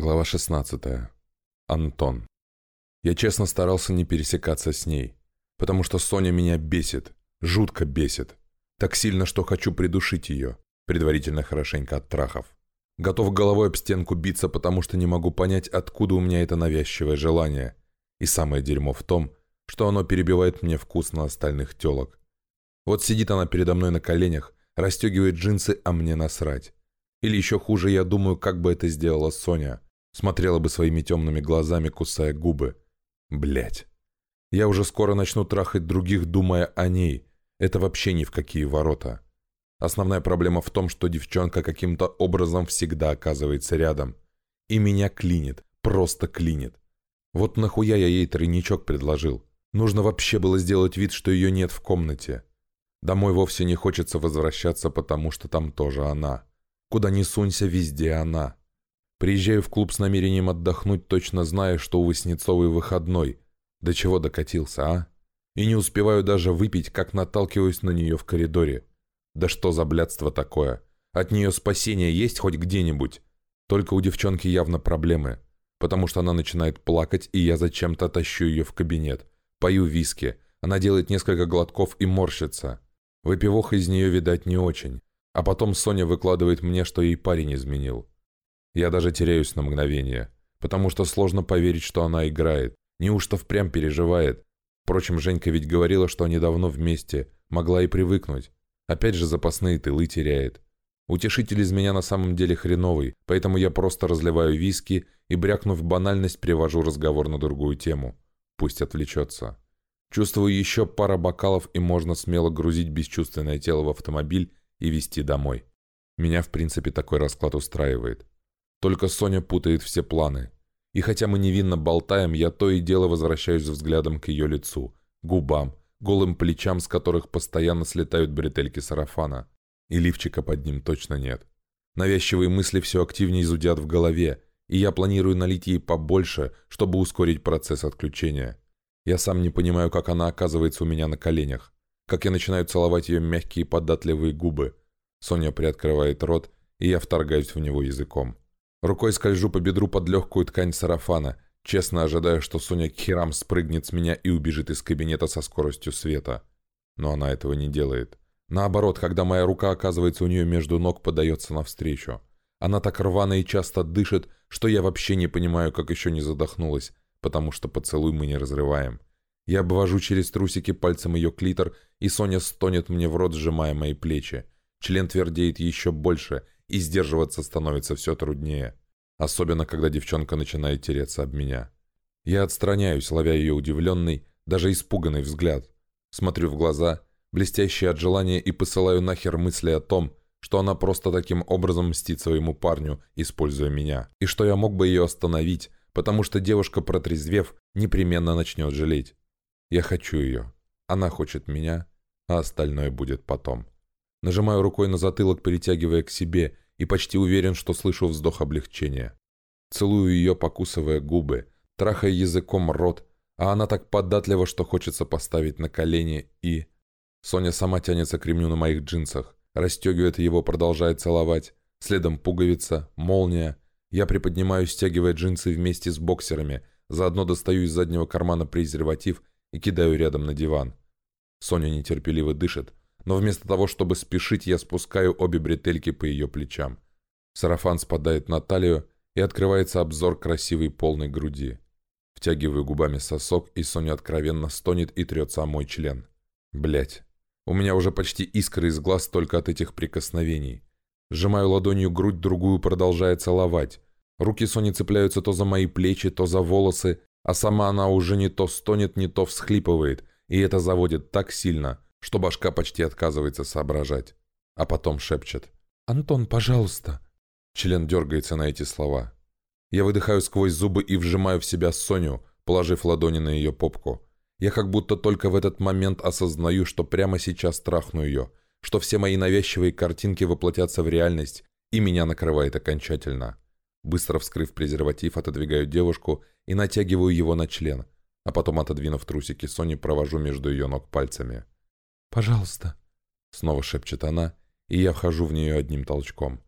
Глава 16. Антон. Я честно старался не пересекаться с ней, потому что Соня меня бесит, жутко бесит. Так сильно, что хочу придушить ее, предварительно хорошенько от трахов. Готов головой об стенку биться, потому что не могу понять, откуда у меня это навязчивое желание. И самое дерьмо в том, что оно перебивает мне вкус на остальных телок. Вот сидит она передо мной на коленях, расстегивает джинсы, а мне насрать. Или еще хуже, я думаю, как бы это сделала Соня – Смотрела бы своими темными глазами, кусая губы. Блять. Я уже скоро начну трахать других, думая о ней. Это вообще ни в какие ворота. Основная проблема в том, что девчонка каким-то образом всегда оказывается рядом. И меня клинит, просто клинит. Вот нахуя я ей тройничок предложил? Нужно вообще было сделать вид, что ее нет в комнате. Домой вовсе не хочется возвращаться, потому что там тоже она. Куда ни сунься, везде она. Приезжаю в клуб с намерением отдохнуть, точно зная, что у Васнецовой выходной. До чего докатился, а? И не успеваю даже выпить, как наталкиваюсь на нее в коридоре. Да что за блядство такое? От нее спасение есть хоть где-нибудь? Только у девчонки явно проблемы. Потому что она начинает плакать, и я зачем-то тащу ее в кабинет. Пою виски. Она делает несколько глотков и морщится. Выпивоха из нее, видать, не очень. А потом Соня выкладывает мне, что ей парень изменил. Я даже теряюсь на мгновение, потому что сложно поверить, что она играет. Неужто впрямь переживает? Впрочем, Женька ведь говорила, что они давно вместе, могла и привыкнуть. Опять же запасные тылы теряет. Утешитель из меня на самом деле хреновый, поэтому я просто разливаю виски и, брякнув банальность, привожу разговор на другую тему. Пусть отвлечется. Чувствую еще пара бокалов, и можно смело грузить бесчувственное тело в автомобиль и везти домой. Меня, в принципе, такой расклад устраивает. Только Соня путает все планы. И хотя мы невинно болтаем, я то и дело возвращаюсь взглядом к ее лицу, губам, голым плечам, с которых постоянно слетают бретельки сарафана. И лифчика под ним точно нет. Навязчивые мысли все активнее зудят в голове, и я планирую налить ей побольше, чтобы ускорить процесс отключения. Я сам не понимаю, как она оказывается у меня на коленях, как я начинаю целовать ее мягкие податливые губы. Соня приоткрывает рот, и я вторгаюсь в него языком. Рукой скольжу по бедру под легкую ткань сарафана, честно ожидая, что Соня к херам спрыгнет с меня и убежит из кабинета со скоростью света. Но она этого не делает. Наоборот, когда моя рука оказывается у нее между ног, подается навстречу. Она так рвано и часто дышит, что я вообще не понимаю, как еще не задохнулась, потому что поцелуй мы не разрываем. Я обвожу через трусики пальцем ее клитор, и Соня стонет мне в рот, сжимая мои плечи. Член твердеет еще больше, и сдерживаться становится все труднее. Особенно, когда девчонка начинает тереться об меня. Я отстраняюсь, ловя ее удивленный, даже испуганный взгляд. Смотрю в глаза, блестящие от желания, и посылаю нахер мысли о том, что она просто таким образом мстит своему парню, используя меня. И что я мог бы ее остановить, потому что девушка, протрезвев, непременно начнет жалеть. Я хочу ее. Она хочет меня, а остальное будет потом. Нажимаю рукой на затылок, перетягивая к себе, и почти уверен, что слышу вздох облегчения. Целую ее, покусывая губы, трахая языком рот, а она так податлива, что хочется поставить на колени и... Соня сама тянется к ремню на моих джинсах, расстегивает его, продолжая целовать. Следом пуговица, молния. Я приподнимаю, стягивая джинсы вместе с боксерами, заодно достаю из заднего кармана презерватив и кидаю рядом на диван. Соня нетерпеливо дышит, но вместо того, чтобы спешить, я спускаю обе бретельки по ее плечам. Сарафан спадает на талию, и открывается обзор красивой полной груди. Втягиваю губами сосок, и Соня откровенно стонет и трется о мой член. Блять. У меня уже почти искры из глаз только от этих прикосновений. Сжимаю ладонью грудь, другую продолжая целовать. Руки Сони цепляются то за мои плечи, то за волосы, а сама она уже не то стонет, не то всхлипывает, и это заводит так сильно, что башка почти отказывается соображать. А потом шепчет. «Антон, пожалуйста!» Член дергается на эти слова. Я выдыхаю сквозь зубы и вжимаю в себя Соню, положив ладони на ее попку. Я как будто только в этот момент осознаю, что прямо сейчас трахну ее, что все мои навязчивые картинки воплотятся в реальность, и меня накрывает окончательно. Быстро вскрыв презерватив, отодвигаю девушку и натягиваю его на член, а потом, отодвинув трусики Сони, провожу между ее ног пальцами. «Пожалуйста», — снова шепчет она, и я вхожу в нее одним толчком.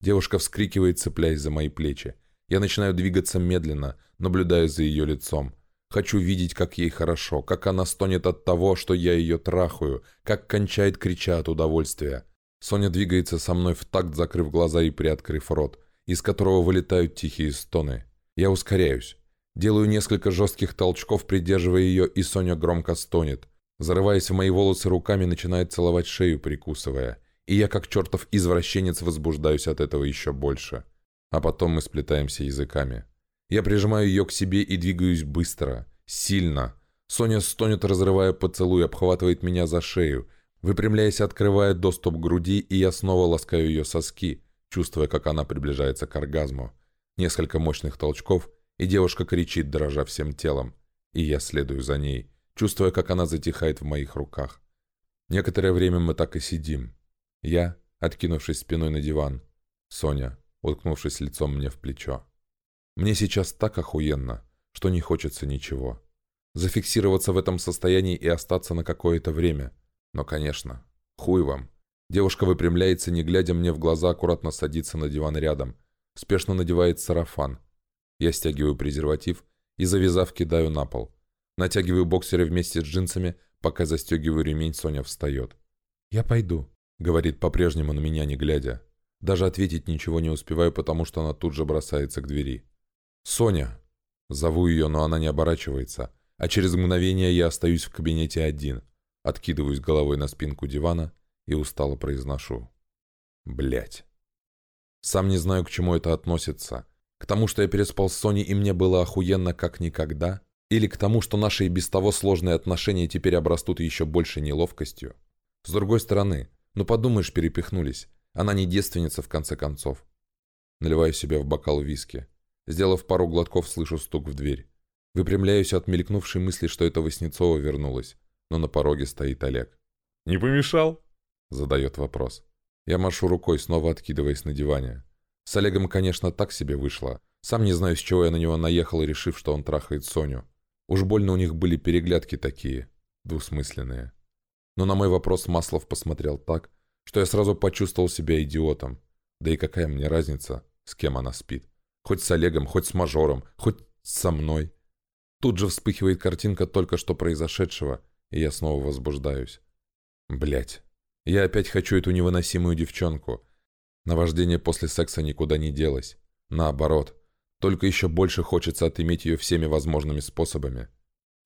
Девушка вскрикивает, цепляясь за мои плечи. Я начинаю двигаться медленно, наблюдая за ее лицом. Хочу видеть, как ей хорошо, как она стонет от того, что я ее трахаю, как кончает, крича от удовольствия. Соня двигается со мной в такт, закрыв глаза и приоткрыв рот, из которого вылетают тихие стоны. Я ускоряюсь. Делаю несколько жестких толчков, придерживая ее, и Соня громко стонет. Зарываясь в мои волосы руками, начинает целовать шею, прикусывая. И я, как чертов извращенец, возбуждаюсь от этого еще больше. А потом мы сплетаемся языками. Я прижимаю ее к себе и двигаюсь быстро, сильно. Соня стонет, разрывая поцелуй, обхватывает меня за шею, выпрямляясь, открывая доступ к груди, и я снова ласкаю ее соски, чувствуя, как она приближается к оргазму. Несколько мощных толчков, и девушка кричит, дрожа всем телом. И я следую за ней, чувствуя, как она затихает в моих руках. Некоторое время мы так и сидим. Я, откинувшись спиной на диван. Соня, уткнувшись лицом мне в плечо. Мне сейчас так охуенно, что не хочется ничего. Зафиксироваться в этом состоянии и остаться на какое-то время. Но, конечно, хуй вам. Девушка выпрямляется, не глядя мне в глаза, аккуратно садится на диван рядом. Спешно надевает сарафан. Я стягиваю презерватив и, завязав, кидаю на пол. Натягиваю боксеры вместе с джинсами, пока застегиваю ремень, Соня встает. «Я пойду», — говорит по-прежнему на меня, не глядя. Даже ответить ничего не успеваю, потому что она тут же бросается к двери. «Соня!» Зову ее, но она не оборачивается, а через мгновение я остаюсь в кабинете один, откидываюсь головой на спинку дивана и устало произношу. Блять. Сам не знаю, к чему это относится. К тому, что я переспал с Соней и мне было охуенно как никогда? Или к тому, что наши и без того сложные отношения теперь обрастут еще больше неловкостью? С другой стороны, ну подумаешь, перепихнулись. Она не девственница в конце концов. Наливаю себе в бокал виски. Сделав пару глотков, слышу стук в дверь. Выпрямляюсь от мелькнувшей мысли, что это Васнецова вернулась. Но на пороге стоит Олег. «Не помешал?» Задает вопрос. Я машу рукой, снова откидываясь на диване. С Олегом, конечно, так себе вышло. Сам не знаю, с чего я на него наехал, решив, что он трахает Соню. Уж больно у них были переглядки такие, двусмысленные. Но на мой вопрос Маслов посмотрел так, что я сразу почувствовал себя идиотом. Да и какая мне разница, с кем она спит. Хоть с Олегом, хоть с мажором, хоть со мной. Тут же вспыхивает картинка только что произошедшего, и я снова возбуждаюсь. Блять. Я опять хочу эту невыносимую девчонку. Наваждение после секса никуда не делось. Наоборот. Только еще больше хочется отыметь ее всеми возможными способами.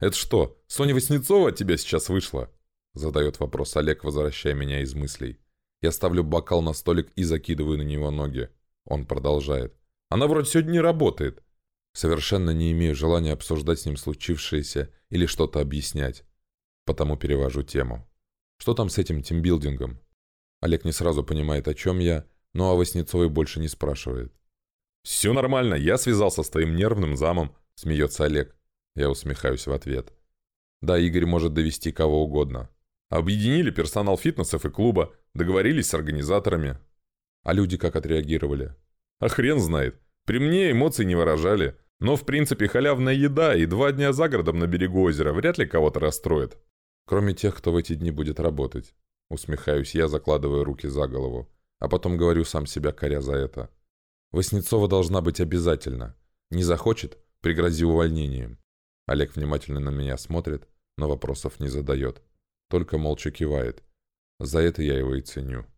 «Это что, Соня Васнецова от тебя сейчас вышла?» Задает вопрос Олег, возвращая меня из мыслей. Я ставлю бокал на столик и закидываю на него ноги. Он продолжает. Она вроде сегодня не работает. Совершенно не имею желания обсуждать с ним случившееся или что-то объяснять. Потому перевожу тему. Что там с этим тимбилдингом? Олег не сразу понимает, о чем я, но о Васнецовой больше не спрашивает. «Все нормально, я связался с твоим нервным замом», — смеется Олег. Я усмехаюсь в ответ. Да, Игорь может довести кого угодно. Объединили персонал фитнесов и клуба, договорились с организаторами. А люди как отреагировали? А хрен знает. При мне эмоций не выражали. Но в принципе халявная еда и два дня за городом на берегу озера вряд ли кого-то расстроит. Кроме тех, кто в эти дни будет работать. Усмехаюсь я, закладывая руки за голову. А потом говорю сам себя, коря за это. Васнецова должна быть обязательно. Не захочет – пригрози увольнением. Олег внимательно на меня смотрит, но вопросов не задает. Только молча кивает. За это я его и ценю.